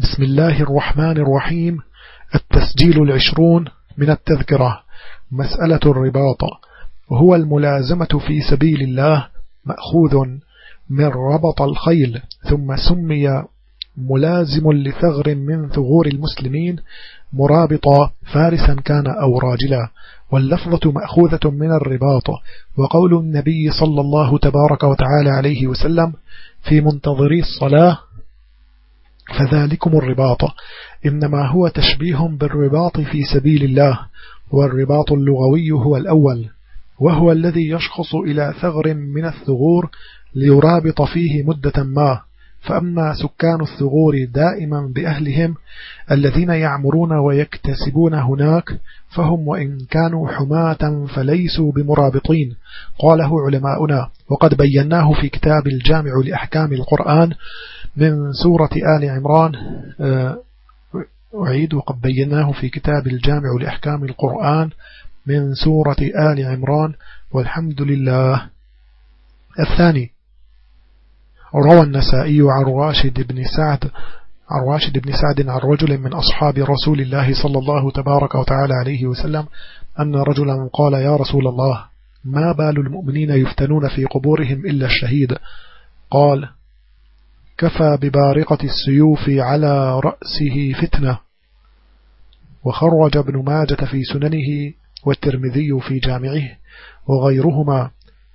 بسم الله الرحمن الرحيم. التسجيل العشرون من التذكرة. مسألة الرباط. وهو الملازمة في سبيل الله. مأخوذ من ربط الخيل. ثم سمي ملازم لثغر من ثغور المسلمين. مرابطا فارسا كان أو راجلا. واللفظة مأخوذة من الرباط. وقول النبي صلى الله تبارك وتعالى عليه وسلم في منتظري الصلاة فذلكم الرباط. إنما هو تشبيه بالرباط في سبيل الله والرباط اللغوي هو الأول وهو الذي يشخص إلى ثغر من الثغور ليرابط فيه مدة ما. فأما سكان الثغور دائما بأهلهم الذين يعمرون ويكتسبون هناك فهم وإن كانوا حماة فليسوا بمرابطين قاله علماؤنا. وقد بيناه في كتاب الجامع لأحكام القرآن من سورة آل عمران آه، أعيد وقد بيناه في كتاب الجامع لأحكام القرآن من سورة آل عمران والحمد لله. الثاني روى النسائي عن راشد بن سعد عن راشد بن سعد عن رجل من أصحاب رسول الله صلى الله تبارك وتعالى عليه وسلم أن رجلا قال يا رسول الله ما بال المؤمنين يفتنون في قبورهم إلا الشهيد؟ قال كفى ببارقة السيوف على رأسه فتنة وخرج ابن ماجة في سننه والترمذي في جامعه وغيرهما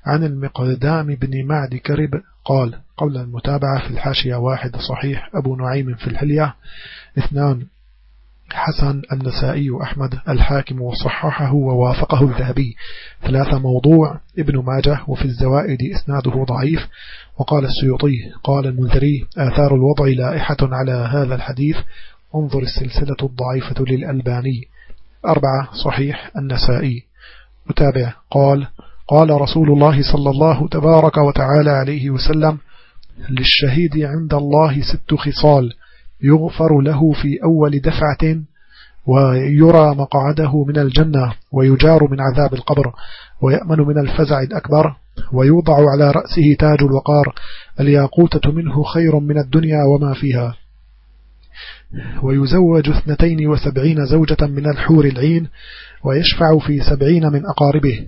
عن المقدام بن معد كرب قال قول المتابعة في الحاشية واحد صحيح أبو نعيم في الحلية اثنان حسن النسائي أحمد الحاكم وصححه ووافقه الذهبي. ثلاثة موضوع. ابن ماجه وفي الزوائد إسناده ضعيف. وقال السيوطي قال المنذري آثار الوضع لائحة على هذا الحديث. انظر السلسلة الضعيفة للألباني. أربعة. صحيح النسائي. متابع. قال قال رسول الله صلى الله تبارك وتعالى عليه وسلم للشهيد عند الله ست خصال. يغفر له في أول دفعة ويرى مقعده من الجنة ويجار من عذاب القبر ويأمن من الفزع الأكبر ويوضع على رأسه تاج الوقار الياقوتة منه خير من الدنيا وما فيها. ويزوج اثنتين وسبعين زوجة من الحور العين ويشفع في سبعين من أقاربه.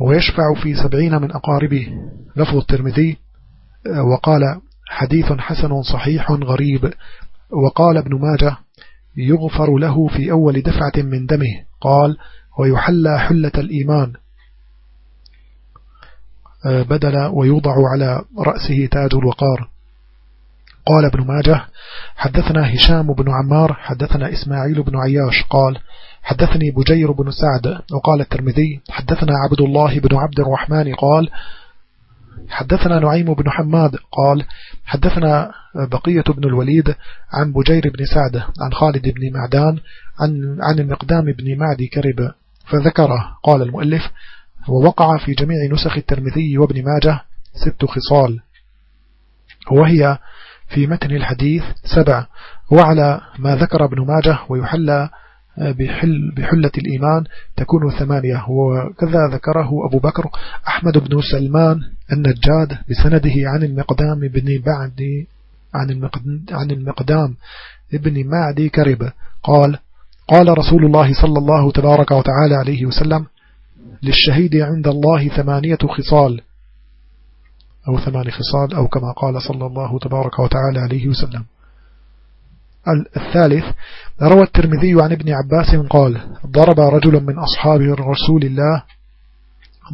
ويشفع في سبعين من أقاربه. لفظ الترمذي وقال حديث حسن صحيح غريب وقال ابن ماجه يغفر له في أول دفعة من دمه. قال ويحلى حلة الإيمان. بدل ويوضع على رأسه تاج الوقار. قال ابن ماجه حدثنا هشام بن عمار حدثنا إسماعيل بن عياش. قال حدثني بجير بن سعد وقال الترمذي حدثنا عبد الله بن عبد الرحمن. قال حدثنا نعيم بن حماد قال حدثنا بقية بن الوليد عن بجير بن سعد عن خالد بن معدان عن, عن المقدام بن معدي كرب فذكره. قال المؤلف ووقع في جميع نسخ الترمذي وابن ماجه ست خصال. وهي في متن الحديث سبع وعلى ما ذكر ابن ماجه ويحلى بحل بحلة الإيمان تكون ثمانية. وكذا ذكره أبو بكر أحمد بن سلمان النجاد بسنده عن المقدام بن بعد عن المقدام, عن المقدام ابن معدي كرب. قال قال رسول الله صلى الله تبارك وتعالى عليه وسلم للشهيد عند الله ثمانية خصال. أو ثمان خصال أو كما قال صلى الله تبارك وتعالى عليه وسلم. الثالث روى الترمذي عن ابن عباس قال ضرب رجل من أصحاب رسول الله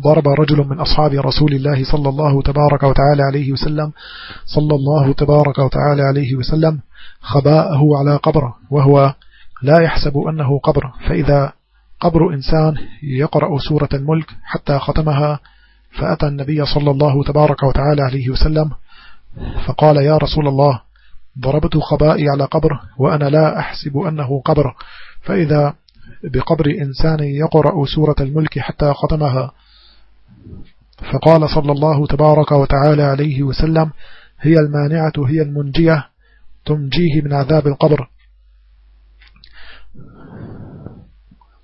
ضرب رجل من أصحاب رسول الله صلى الله تبارك وتعالى عليه وسلم صلى الله تبارك وتعالى عليه وسلم خباءه على قبره وهو لا يحسب أنه قبر فإذا قبر إنسان يقرأ سورة الملك حتى ختمها فأتى النبي صلى الله تبارك وتعالى عليه وسلم فقال يا رسول الله ضربت خبائي على قبر وأنا لا أحسب أنه قبر. فإذا بقبر إنسان يقرأ سورة الملك حتى ختمها فقال صلى الله تبارك وتعالى عليه وسلم هي المانعة هي المنجية تنجيه من عذاب القبر.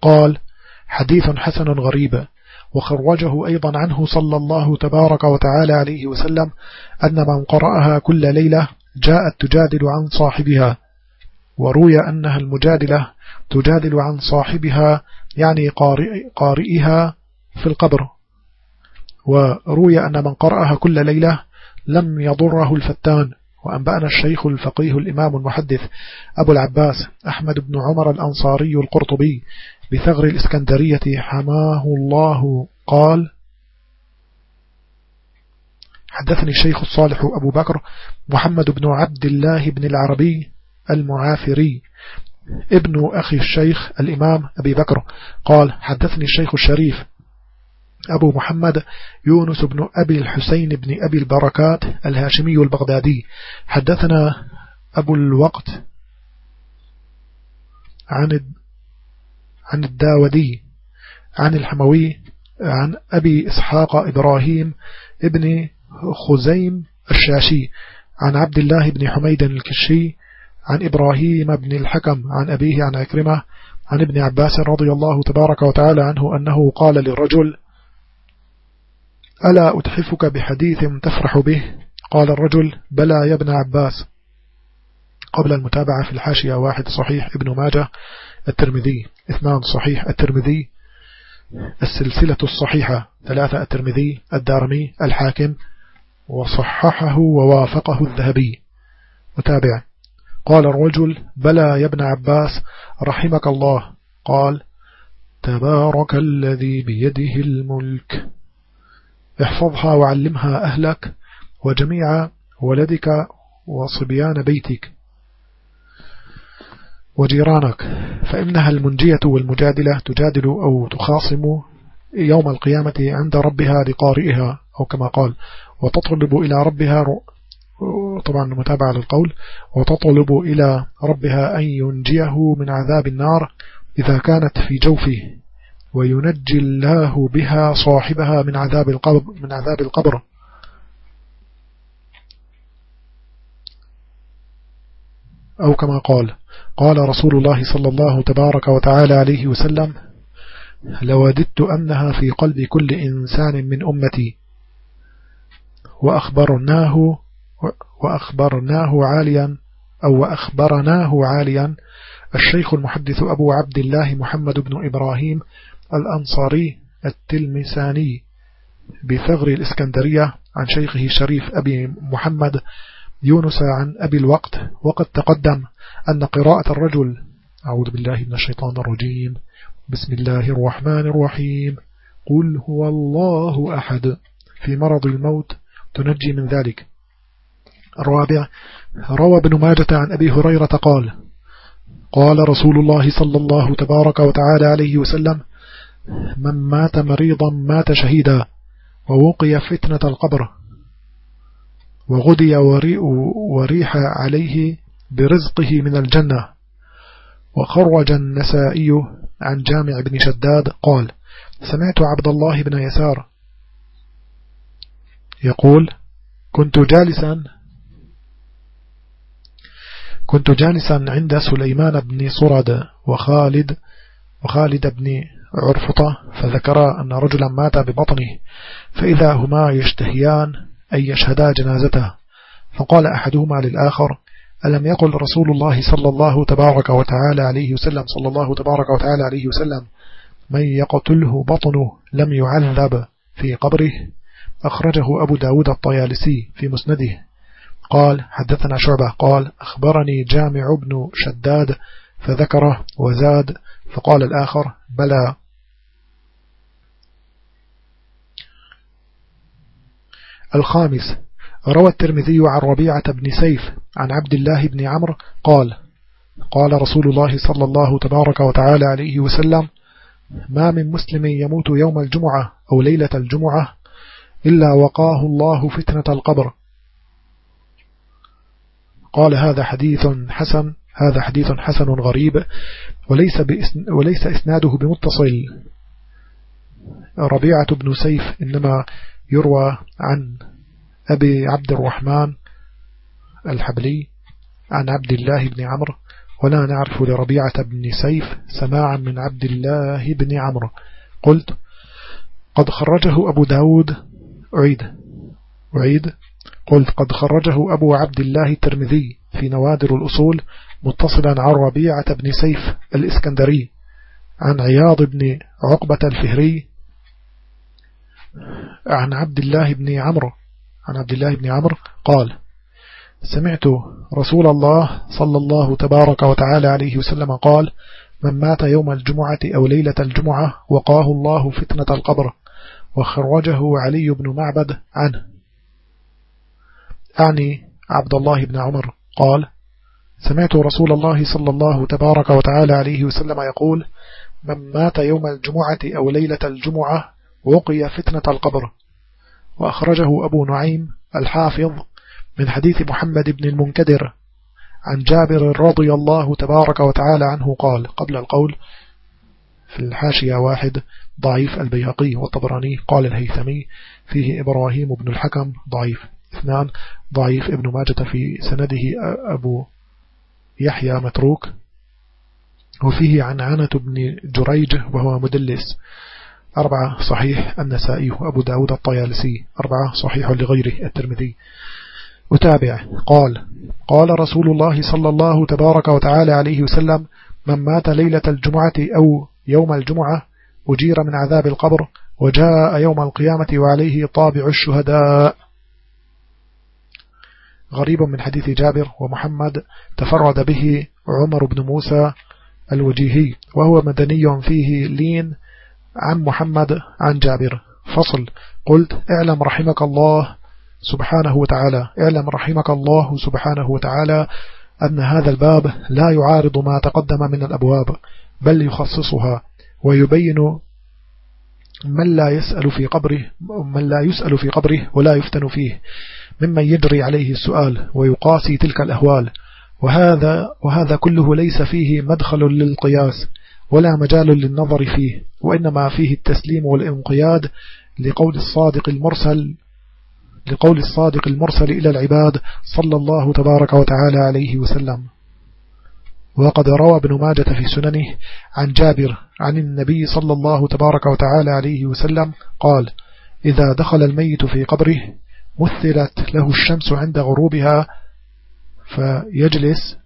قال حديث حسن غريب وخرجه أيضا عنه صلى الله تبارك وتعالى عليه وسلم أن من قرأها كل ليلة جاءت تجادل عن صاحبها وروي أنها المجادلة تجادل عن صاحبها يعني قارئ قارئها في القبر. وروي أن من قرأها كل ليلة لم يضره الفتان وأنبأنا الشيخ الفقيه الإمام المحدث أبو العباس أحمد بن عمر الأنصاري القرطبي بثغر الإسكندرية حماه الله. قال حدثني الشيخ الصالح أبو بكر محمد بن عبد الله بن العربي المعافري ابن أخي الشيخ الإمام أبي بكر. قال حدثني الشيخ الشريف أبو محمد يونس بن أبي الحسين بن أبي البركات الهاشمي البغدادي. حدثنا أبو الوقت عن عن الداودي عن الحموي عن أبي إسحاق إبراهيم ابن خزيم الشاشي عن عبد الله بن حميد الكشي عن إبراهيم بن الحكم عن أبيه عن أكرمه عن ابن عباس رضي الله تبارك وتعالى عنه أنه قال للرجل ألا أتحفك بحديث تفرح به؟ قال الرجل بلى يا ابن عباس. قبل المتابعة في الحاشية واحد صحيح ابن ماجه الترمذي اثنان صحيح الترمذي. السلسلة الصحيحة ثلاثة الترمذي الدارمي الحاكم وصححه ووافقه الذهبي. متابع. قال الرجل بلى يا ابن عباس رحمك الله. قال تبارك الذي بيده الملك. احفظها وعلمها أهلك وجميع ولدك وصبيان بيتك وجيرانك فإنها المنجية والمجادلة تجادل أو تخاصم يوم القيامة عند ربها لقارئها أو كما قال وتطلب إلى ربها طبعا متابعة للقول وتطلب إلى ربها أن ينجيه من عذاب النار إذا كانت في جوفه. وينجي الله بها صاحبها من عذاب القبر من عذاب القبر. أو كما قال قال رسول الله صلى الله تبارك وتعالى عليه وسلم لوددت أنها في قلب كل إنسان من أمتي وأخبرناه وأخبرناه عاليا أو وأخبرناه عاليا الشيخ المحدث أبو عبد الله محمد بن إبراهيم الأنصاري التلمساني بثغر الإسكندرية عن شيخه شريف أبي محمد يونس عن أبي الوقت. وقد تقدم أن قراءة الرجل أعوذ بالله من الشيطان الرجيم بسم الله الرحمن الرحيم. قل هو الله أحد. في مرض الموت تنجي من ذلك. الرابع روى ابن ماجة عن أبي هريرة قال قال رسول الله صلى الله تبارك وتعالى عليه وسلم من مات مريضا مات شهيدا ووقي فتنة القبر وغدي وريح عليه برزقه من الجنة. وخرج النسائي عن جامع بن شداد قال سمعت عبد الله بن يسار يقول كنت جالسا كنت جالسا عند سليمان بن صرد وخالد وخالد بن عرفطة فذكرا أن رجلا مات ببطنه فإذا هما يشتهيان أن يشهدا جنازته. فقال أحدهما للآخر ألم يقل رسول الله صلى الله تبارك وتعالى عليه وسلم صلى الله تبارك وتعالى عليه وسلم من يقتله بطنه لم يعذب في قبره؟ أخرجه أبو داود الطيالسي في مسنده. قال حدثنا شعبة. قال أخبرني جامع بن شداد. فذكره وزاد فقال الآخر بلى الخامس. روى الترمذي عن ربيعة بن سيف عن عبد الله بن عمرو قال قال رسول الله صلى الله تبارك وتعالى عليه وسلم ما من مسلم يموت يوم الجمعة أو ليلة الجمعة إلا وقاه الله فتنة القبر. قال هذا حديث حسن هذا حديث حسن غريب وليس, وليس إسناده بمتصل. ربيعة بن سيف إنما يروى عن أبي عبد الرحمن الحبلي عن عبد الله بن عمرو ولا نعرف لربيعة بن سيف سماعا من عبد الله بن عمرو. قلت قد خرجه أبو داود أعيد أعيد قلت قد خرجه أبو عبد الله الترمذي في نوادر الأصول متصلا عن ربيعة بن سيف الإسكندري. عن عياض بن عقبة الفهري عن عبد الله بن عمرو عن عبد الله بن عمرو قال سمعت رسول الله صلى الله تبارك وتعالى عليه وسلم قال من مات يوم الجمعة أو ليلة الجمعة وقاه الله فتنة القبر وخرجه علي بن معبد عنه. أعني عبد الله بن عمر قال سمعت رسول الله صلى الله تبارك وتعالى عليه وسلم يقول من مات يوم الجمعة أو ليلة الجمعة وقي فتنة القبر وأخرجه أبو نعيم الحافظ من حديث محمد بن المنكدر عن جابر رضي الله تبارك وتعالى عنه قال قبل القول في الحاشية واحد ضعيف البياقي والطبراني قال الهيثمي فيه إبراهيم بن الحكم ضعيف اثنان ضعيف ابن ماجة في سنده أبو يحيى متروك وفيه عن عنة بن جريج وهو مدلس. أربعة صحيح النسائي وأبو داود الطيالسي. أربعة صحيح لغيره الترمذي. أتابع قال قال رسول الله صلى الله تبارك وتعالى عليه وسلم من مات ليلة الجمعة أو يوم الجمعة أجير من عذاب القبر وجاء يوم القيامة وعليه طابع الشهداء. غريب من حديث جابر ومحمد تفرد به عمر بن موسى الوجيهي وهو مدني فيه لين عن محمد عن جابر. فصل. قلت اعلم رحمك الله سبحانه وتعالى. اعلم رحمك الله سبحانه وتعالى أن هذا الباب لا يعارض ما تقدم من الأبواب بل يخصصها ويبين من لا يسأل في قبره من لا يسأل في قبره ولا يفتن فيه ممن يجري عليه السؤال ويقاسي تلك الأهوال. وهذا, وهذا كله ليس فيه مدخل للقياس. ولا مجال للنظر فيه وإنما فيه التسليم والانقياد لقول الصادق المرسل لقول الصادق المرسل إلى العباد صلى الله تبارك وتعالى عليه وسلم. وقد روى ابن ماجة في سننه عن جابر عن النبي صلى الله تبارك وتعالى عليه وسلم قال إذا دخل الميت في قبره مثلت له الشمس عند غروبها فيجلس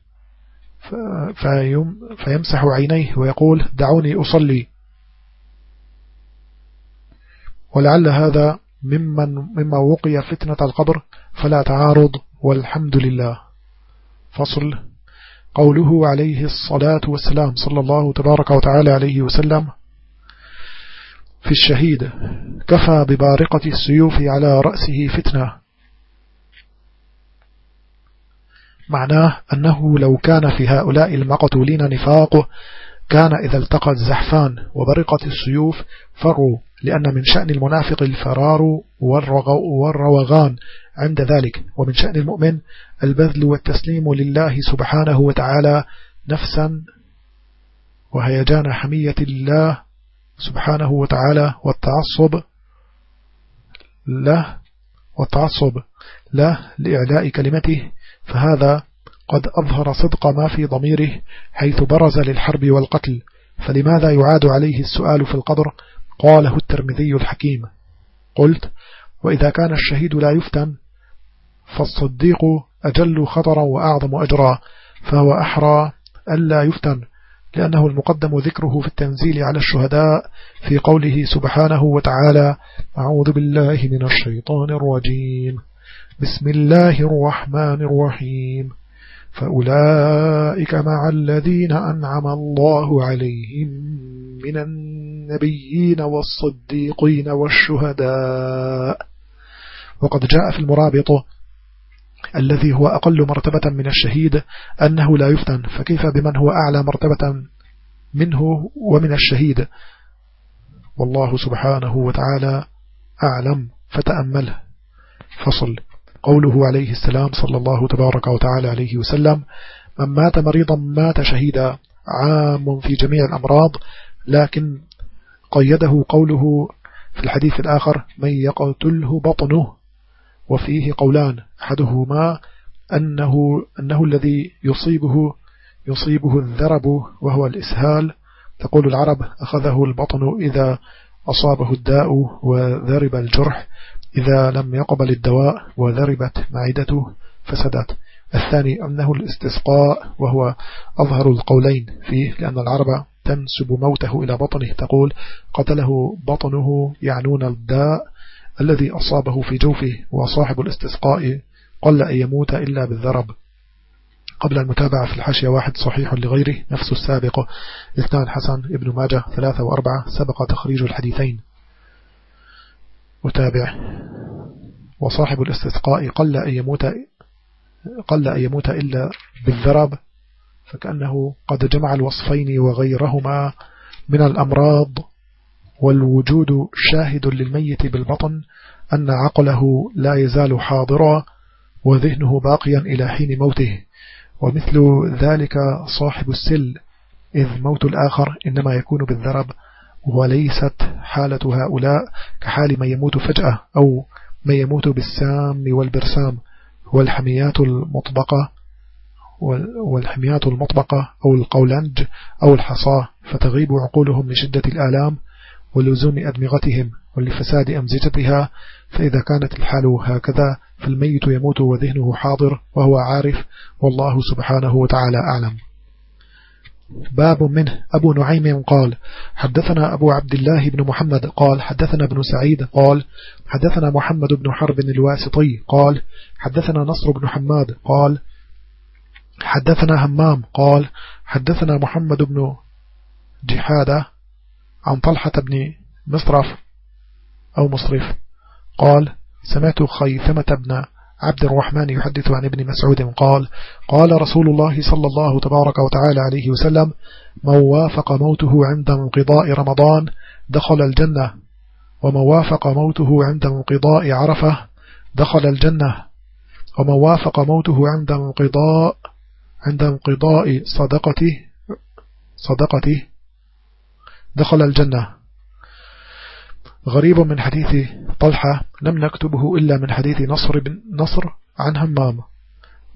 فيمسح عينيه ويقول دعوني أصلي. ولعل هذا ممن مما وقي فتنة القبر فلا تعارض والحمد لله. فصل. قوله عليه الصلاة والسلام صلى الله تبارك وتعالى عليه وسلم في الشهيد كفى ببارقة السيوف على رأسه فتنة معناه أنه لو كان في هؤلاء المقتولين نفاق كان إذا التقى الزحفان وبرقت السيوف فروا لأن من شأن المنافق الفرار والروغان عند ذلك. ومن شأن المؤمن البذل والتسليم لله سبحانه وتعالى نفسا وهيجان حمية الله سبحانه وتعالى والتعصب له والتعصب له لإعلاء كلمته فهذا قد أظهر صدق ما في ضميره حيث برز للحرب والقتل. فلماذا يعاد عليه السؤال في القبر قاله الترمذي الحكيم. قلت وإذا كان الشهيد لا يفتن فالصديق أجل خطرا وأعظم أجرا فهو أحرى ألا يفتن لأنه المقدم ذكره في التنزيل على الشهداء في قوله سبحانه وتعالى أعوذ بالله من الشيطان الرجيم. بسم الله الرحمن الرحيم. فأولئك مع الذين أنعم الله عليهم من النبيين والصديقين والشهداء. وقد جاء في المرابط الذي هو أقل مرتبة من الشهيد أنه لا يفتن. فكيف بمن هو أعلى مرتبة منه ومن الشهيد؟ والله سبحانه وتعالى أعلم. فتأمله. فصل. قوله عليه السلام صلى الله تبارك وتعالى عليه وسلم من مات مريضا مات شهيدا. عام في جميع الأمراض لكن قيده قوله في الحديث الآخر من يقتله بطنه. وفيه قولان أحدهما أنه, أنه الذي يصيبه يصيبه الذرب وهو الإسهال. تقول العرب أخذه البطن إذا أصابه الداء وذرب الجرح. إذا لم يقبل الدواء وذربت معدته فسدت. الثاني أنه الاستسقاء وهو أظهر القولين فيه لأن العرب تنسب موته إلى بطنه تقول قتله بطنه يعنون الداء الذي أصابه في جوفه وصاحب الاستسقاء قل أن يموت إلا بالذرب. قبل المتابعة في الحاشية واحد صحيح لغيره نفس السابق. اثنان حسن ابن ماجه ثلاثة وأربعة سبق تخريج الحديثين. متابع. وصاحب الاستسقاء قل أن يموت قل أن يموت إلا بالذرب فكأنه قد جمع الوصفين وغيرهما من الأمراض. والوجود شاهد للميت بالبطن أن عقله لا يزال حاضرا وذهنه باقيا إلى حين موته. ومثل ذلك صاحب السل إذ موت الآخر إنما يكون بالذرب وليست حالة هؤلاء كحال من يموت فجأة أو من يموت بالسام والبرسام. والحميات المطبقة والحميات المطبقة أو القولنج أو الحصاة فتغيب عقولهم لشدة الآلام ولزوم أدمغتهم ولفساد أمزجتها. فإذا كانت الحال هكذا فالميت يموت وذهنه حاضر وهو عارف والله سبحانه وتعالى أعلم. باب منه. أبو نعيم قال حدثنا أبو عبد الله بن محمد قال حدثنا ابن سعيد قال حدثنا محمد بن حرب الواسطي قال حدثنا نصر بن حماد قال حدثنا همام قال حدثنا محمد بن جحادة عن طلحة بن مصرف أو مصرف قال سمعت خيثمة بن عبد الرحمن يحدث عن ابن مسعود قال قال رسول الله صلى الله تبارك وتعالى عليه وسلم من وافق موته عند انقضاء رمضان دخل الجنة. ومن وافق موته عند انقضاء عرفة دخل الجنة. ومن وافق موته عند انقضاء عند انقضاء صدقته صدقته دخل الجنة. غريب من حديث طلحة لم نكتبه إلا من حديث نصر بن نصر عن همام.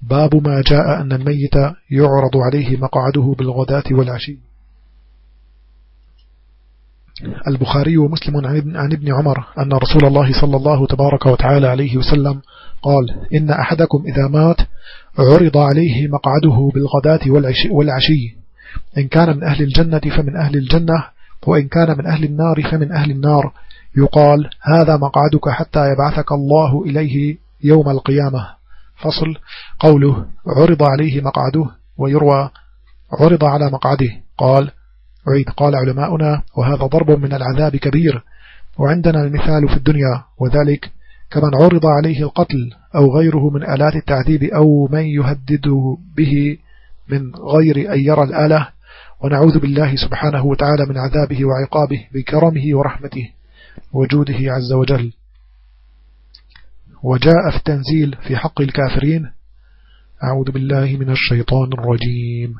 باب ما جاء أن الميت يعرض عليه مقعده بالغداة والعشي. البخاري ومسلم عن ابن عمر أن رسول الله صلى الله تبارك وتعالى عليه وسلم قال إن أحدكم إذا مات عرض عليه مقعده بالغداة والعشي. إن كان من أهل الجنة فمن أهل الجنة وإن كان من أهل النار فمن أهل النار. يقال هذا مقعدك حتى يبعثك الله إليه يوم القيامة. فصل قوله عرض عليه مقعده ويروى عرض على مقعده. قال عيد قال علماؤنا وهذا ضرب من العذاب كبير. وعندنا المثال في الدنيا وذلك كمن عرض عليه القتل أو غيره من آلات التعذيب أو من يهدد به من غير أن يرى الآلة. ونعوذ بالله سبحانه وتعالى من عذابه وعقابه بكرمه ورحمته. وجوده عز وجل. وجاء في التنزيل في حق الكافرين. أعوذ بالله من الشيطان الرجيم.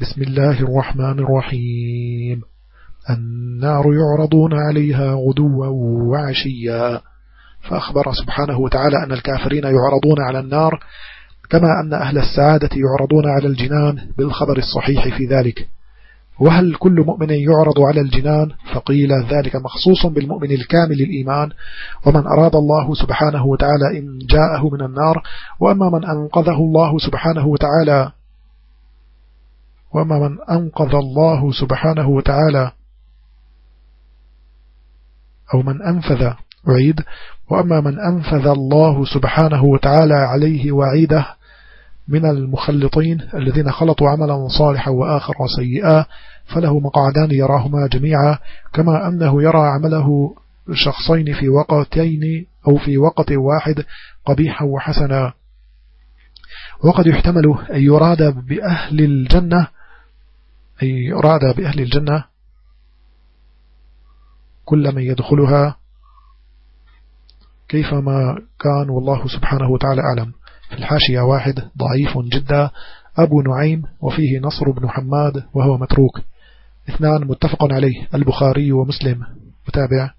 بسم الله الرحمن الرحيم. النار يعرضون عليها غدوا وعشيا. فأخبر سبحانه وتعالى أن الكافرين يعرضون على النار كما أن أهل السعادة يعرضون على الجنان بالخبر الصحيح في ذلك. وهل كل مؤمن يعرض على الجنان؟ فقيل ذلك مخصوص بالمؤمن الكامل الإيمان ومن أراد الله سبحانه وتعالى إن جاءه من النار وأما من أنقذه الله سبحانه وتعالى وأما من أنقذ الله سبحانه وتعالى أو من أنفذ أعيد. وأما من أنفذ الله سبحانه وتعالى عليه وعيده من المخلطين الذين خلطوا عملا صالحا وآخر سيئا فله مقعدان يراهما جميعا كما أنه يرى عمله شخصين في وقتين أو في وقت واحد قبيحا وحسنا. وقد يحتمل أن يراد بأهل الجنة أن يراد بأهل الجنة كل من يدخلها. كيفما كان والله سبحانه وتعالى أعلم. في الحاشية واحد ضعيف جدا أبو نعيم وفيه نصر بن حماد وهو متروك. اثنان متفق عليه البخاري ومسلم. متابع؟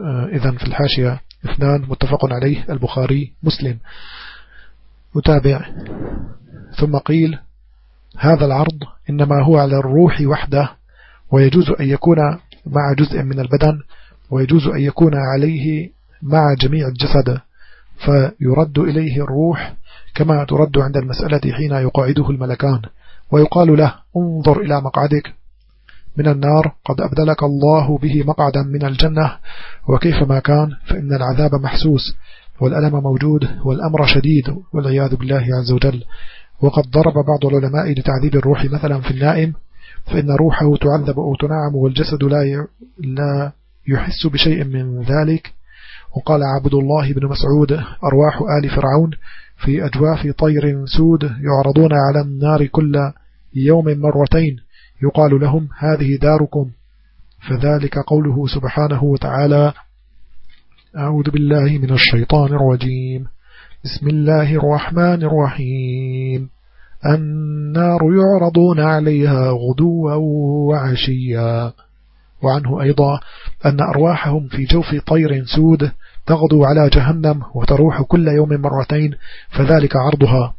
آه، إذن في الحاشية اثنان متفق عليه البخاري مسلم. متابع. ثم قيل هذا العرض إنما هو على الروح وحده ويجوز أن يكون مع جزء من البدن ويجوز أن يكون عليه مع جميع الجسد. فيرد إليه الروح كما ترد عند المسألة حين يقعده الملكان. ويقال له انظر إلى مقعدك. من النار قد أبدلك الله به مقعدا من الجنة. وكيف ما كان فإن العذاب محسوس والألم موجود والأمر شديد والعياذ بالله عز وجل. وقد ضرب بعض العلماء لتعذيب الروح مثلا في النائم. فإن روحه تعذب أو تنعم والجسد لا لا يحس بشيء من ذلك. وقال عبد الله بن مسعود أرواح آل فرعون في أجواف طير سود يعرضون على النار كل يوم مرتين يقال لهم هذه داركم. فذلك قوله سبحانه وتعالى أعوذ بالله من الشيطان الرجيم. بسم الله الرحمن الرحيم. النار يعرضون عليها غدوا وعشيا. وعنه أيضا أن أرواحهم في جوف طير سود تغدو على جهنم وتروح كل يوم مرتين فذلك عرضها.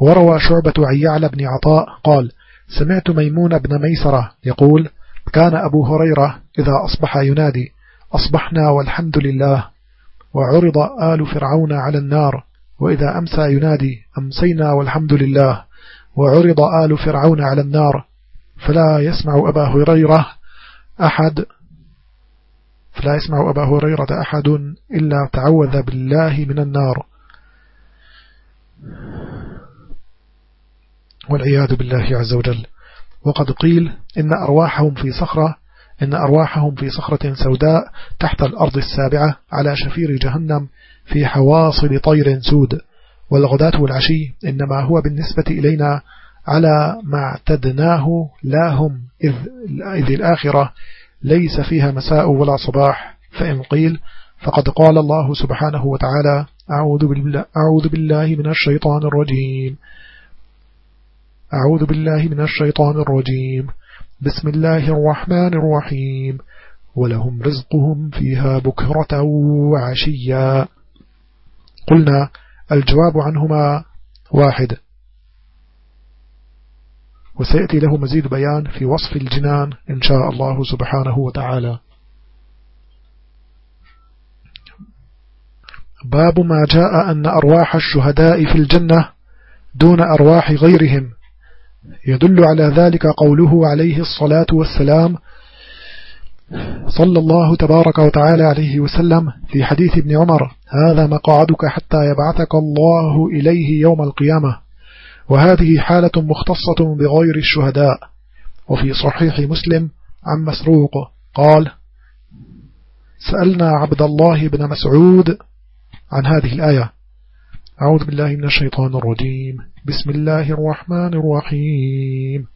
وروى شعبة عن يعلى بن عطاء قال سمعت ميمون بن ميسرة يقول كان أبو هريرة إذا أصبح ينادي أصبحنا والحمد لله وعرض آل فرعون على النار وإذا أمسى ينادي أمسينا والحمد لله وعرض آل فرعون على النار فلا يسمع أبا هريرة أحد فلا يسمع أبا هريرة أحد إلا تعوذ بالله من النار. والعياذ بالله عز وجل. وقد قيل إن أرواحهم في صخرة إن أرواحهم في صخرة سوداء تحت الأرض السابعة على شفير جهنم في حواصل طير سود. والغداة والعشي إنما هو بالنسبة إلينا على ما اعتدناه لا هم إذ, إذ الآخرة ليس فيها مساء ولا صباح. فإن قيل فقد قال الله سبحانه وتعالى أعوذ بالله, أعوذ بالله من الشيطان الرجيم. أعوذ بالله من الشيطان الرجيم. بسم الله الرحمن الرحيم. ولهم رزقهم فيها بكرة وعشيا. قلنا الجواب عنهما واحد. وسيأتي له مزيد بيان في وصف الجنان إن شاء الله سبحانه وتعالى. باب ما جاء أن أرواح الشهداء في الجنة دون أرواح غيرهم. يدل على ذلك قوله عليه الصلاة والسلام صلى الله تبارك وتعالى عليه وسلم في حديث ابن عمر هذا مقعدك حتى يبعثك الله إليه يوم القيامة وهذه حالة مختصة بغير الشهداء وفي صحيح مسلم عن مسروق قال سألنا عبد الله بن مسعود عن هذه الآية أعوذ بالله من الشيطان الرجيم. بسم الله الرحمن الرحيم.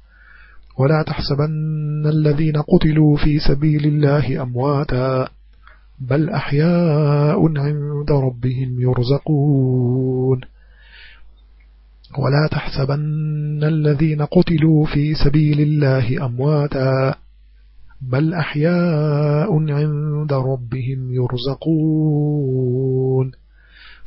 ولا تحسبن الذين قتلوا في سبيل الله أمواتا بل أحياء عند ربهم يرزقون. ولا تحسبن الذين قتلوا في سبيل الله أمواتا بل أحياء عند ربهم يرزقون.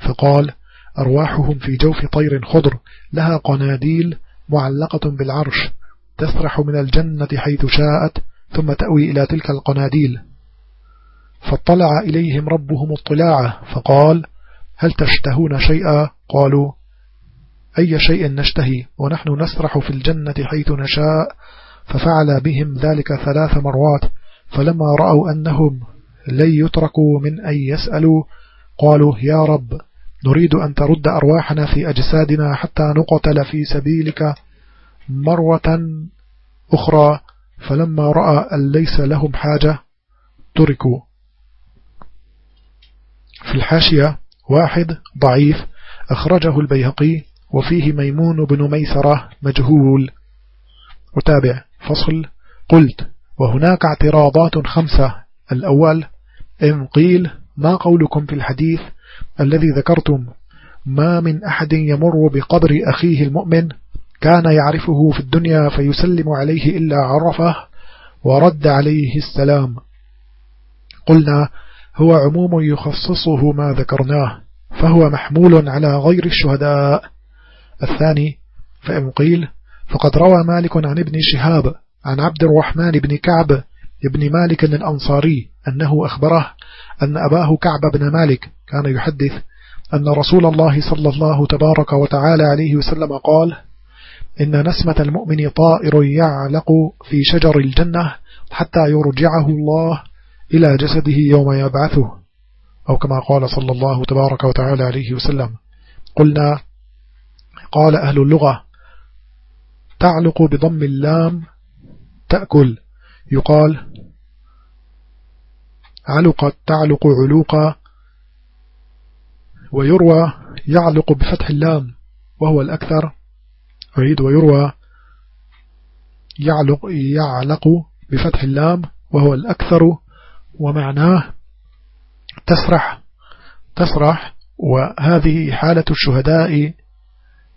فقال أرواحهم في جوف طير خضر لها قناديل معلقة بالعرش تسرح من الجنة حيث شاءت ثم تأوي إلى تلك القناديل. فاطلع إليهم ربهم اطلاعه فقال هل تشتهون شيئا؟ قالوا أي شيء نشتهي؟ ونحن نسرح في الجنة حيث نشاء. ففعل بهم ذلك ثلاث مرات فلما رأوا أنهم لن يتركوا من أن يسألوا قالوا يا رب نريد أن ترد أرواحنا في أجسادنا حتى نقتل في سبيلك مرة أخرى. فلما رأى أن ليس لهم حاجة تركوا. في الحاشية واحد ضعيف أخرجه البيهقي وفيه ميمون بن ميسرة مجهول. وتابع فصل قلت وهناك اعتراضات خمسة. الأول إن قيل ما قولكم في الحديث؟ الذي ذكرتم ما من أحد يمر بقبر أخيه المؤمن كان يعرفه في الدنيا فيسلم عليه إلا عرفه ورد عليه السلام. قلنا هو عموم يخصصه ما ذكرناه فهو محمول على غير الشهداء. الثاني فإن قيل فقد روى مالك عن ابن شهاب عن عبد الرحمن بن كعب ابن مالك الأنصاري أنه أخبره أن أباه كعب بن مالك كان يحدث أن رسول الله صلى الله تبارك وتعالى عليه وسلم قال إن نسمة المؤمن طائر يعلق في شجر الجنة حتى يرجعه الله إلى جسده يوم يبعثه. أو كما قال صلى الله تبارك وتعالى عليه وسلم قلنا قال أهل اللغة تعلق بضم اللام تأكل. يقال علقت تعلق علوقا ويروى يعلق بفتح اللام وهو الأكثر. أعيد ويروى يعلق, يعلق بفتح اللام وهو الأكثر ومعناه تسرح. تسرح وهذه حالة الشهداء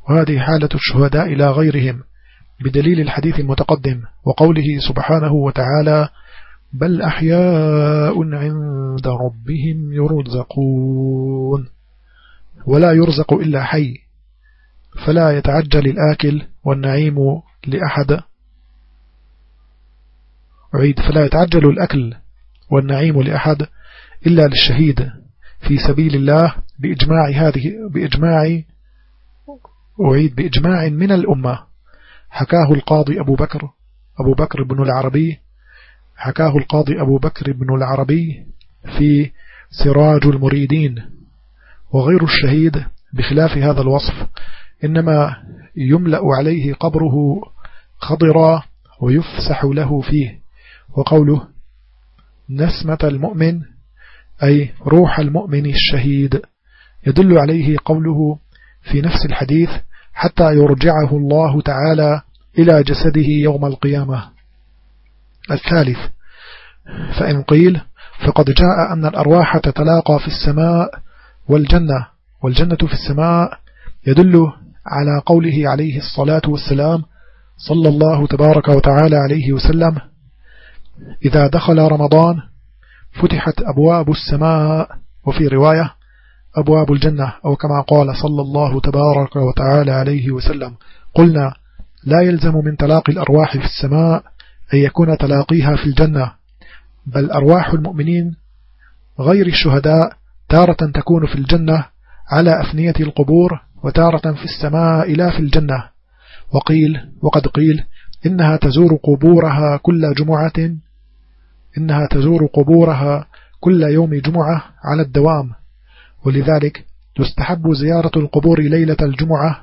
وهذه حالة الشهداء إلى غيرهم بدليل الحديث المتقدم وقوله سبحانه وتعالى بل أحياء عند ربهم يرزقون. ولا يرزق إلا حي. فلا يتعجل الآكل والنعيم لأحد. أعيد فلا يتعجل الأكل والنعيم لأحد إلا للشهيد. في سبيل الله بإجماع هذه بإجماع أعيد بإجماع من الأمة. حكاه القاضي أبو بكر أبو بكر بن العربي حكاه القاضي أبو بكر بن العربي في سراج المريدين وغير الشهيد بخلاف هذا الوصف إنما يملأ عليه قبره خضرا ويفسح له فيه. وقوله نسمة المؤمن أي روح المؤمن الشهيد يدل عليه قوله في نفس الحديث حتى يرجعه الله تعالى إلى جسده يوم القيامة. الثالث فإن قيل فقد جاء أن الأرواح تتلاقى في السماء والجنة والجنة في السماء يدل على قوله عليه الصلاة والسلام صلى الله تبارك وتعالى عليه وسلم إذا دخل رمضان فتحت أبواب السماء. وفي رواية أبواب الجنة أو كما قال صلى الله تبارك وتعالى عليه وسلم قلنا لا يلزم من تلاقي الأرواح في السماء أن يكون تلاقيها في الجنة. بل أرواح المؤمنين غير الشهداء تارة تكون في الجنة على أفنية القبور وتارة في السماء لا في الجنة. وقيل وقد قيل إنها تزور قبورها كل جمعة إنها تزور قبورها كل يوم جمعة على الدوام. ولذلك تستحب زيارة القبور ليلة الجمعة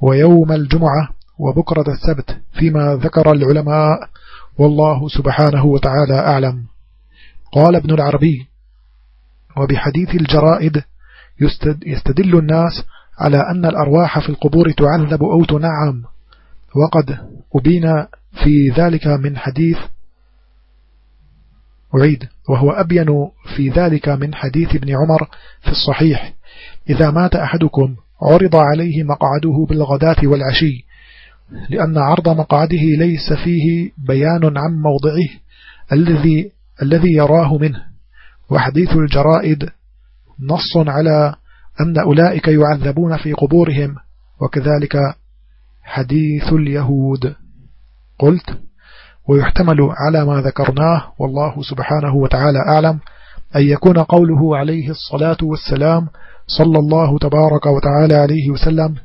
ويوم الجمعة وبكرة السبت فيما ذكر العلماء والله سبحانه وتعالى أعلم. قال ابن العربي وبحديث الجرائد يستدل الناس على أن الأرواح في القبور تعذب أو تنعم وقد أبين في ذلك من حديث أعيد وهو أبين في ذلك من حديث ابن عمر في الصحيح إذا مات أحدكم عرض عليه مقعده بالغداة والعشي لأن عرض مقعده ليس فيه بيان عن موضعه الذي الذي يراه منه. وحديث الجرائد نص على أن أولئك يعذبون في قبورهم وكذلك حديث اليهود. قلت ويحتمل على ما ذكرناه والله سبحانه وتعالى أعلم أن يكون قوله عليه الصلاة والسلام صلى الله تبارك وتعالى عليه وسلم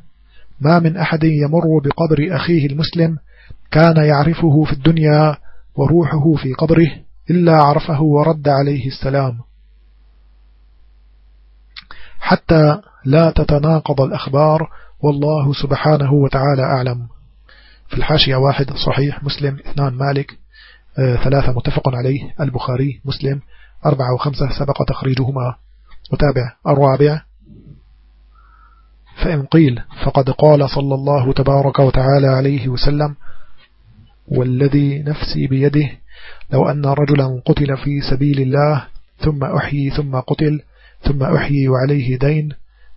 ما من أحد يمر بقبر أخيه المسلم كان يعرفه في الدنيا وروحه في قبره إلا عرفه ورد عليه السلام. حتى لا تتناقض الأخبار والله سبحانه وتعالى أعلم. في الحاشية واحد صحيح مسلم اثنان مالك آه، ثلاثة متفق عليه البخاري مسلم أربعة وخمسة سبق تخريجهما وتابع الرابع فإن قيل فقد قال صلى الله تبارك وتعالى عليه وسلم والذي نفسي بيده لو أن رجلا قتل في سبيل الله ثم أحيي ثم قتل ثم أحيي وعليه دين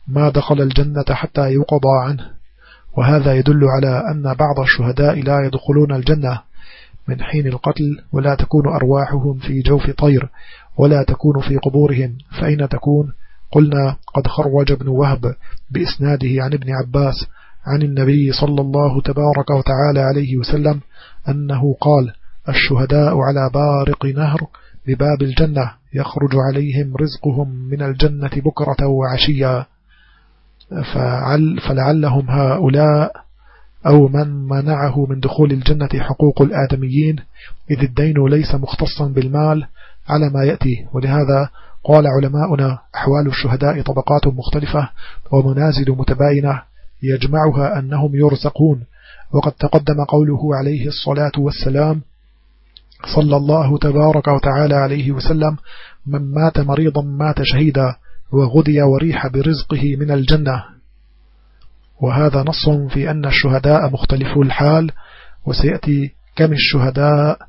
ما دخل الجنة حتى يقضى عنه. وهذا يدل على أن بعض الشهداء لا يدخلون الجنة من حين القتل ولا تكون أرواحهم في جوف طير ولا تكون في قبورهم فأين تكون قلنا قد خرج ابن وهب بإسناده عن ابن عباس عن النبي صلى الله تبارك وتعالى عليه وسلم أنه قال الشهداء على بارق نهر بباب الجنة يخرج عليهم رزقهم من الجنة بكرة وعشيا. فعل فلعلهم هؤلاء أو من منعه من دخول الجنة حقوق الآدميين إذ الدين ليس مختصا بالمال على ما يأتي. ولهذا قال علماؤنا أحوال الشهداء طبقات مختلفة ومنازل متباينة يجمعها أنهم يرزقون. وقد تقدم قوله عليه الصلاة والسلام صلى الله تبارك وتعالى عليه وسلم من مات مريضا مات شهيدا وغدي وريح برزقه من الجنة. وهذا نص في أن الشهداء مختلف الحال وسيأتي كم الشهداء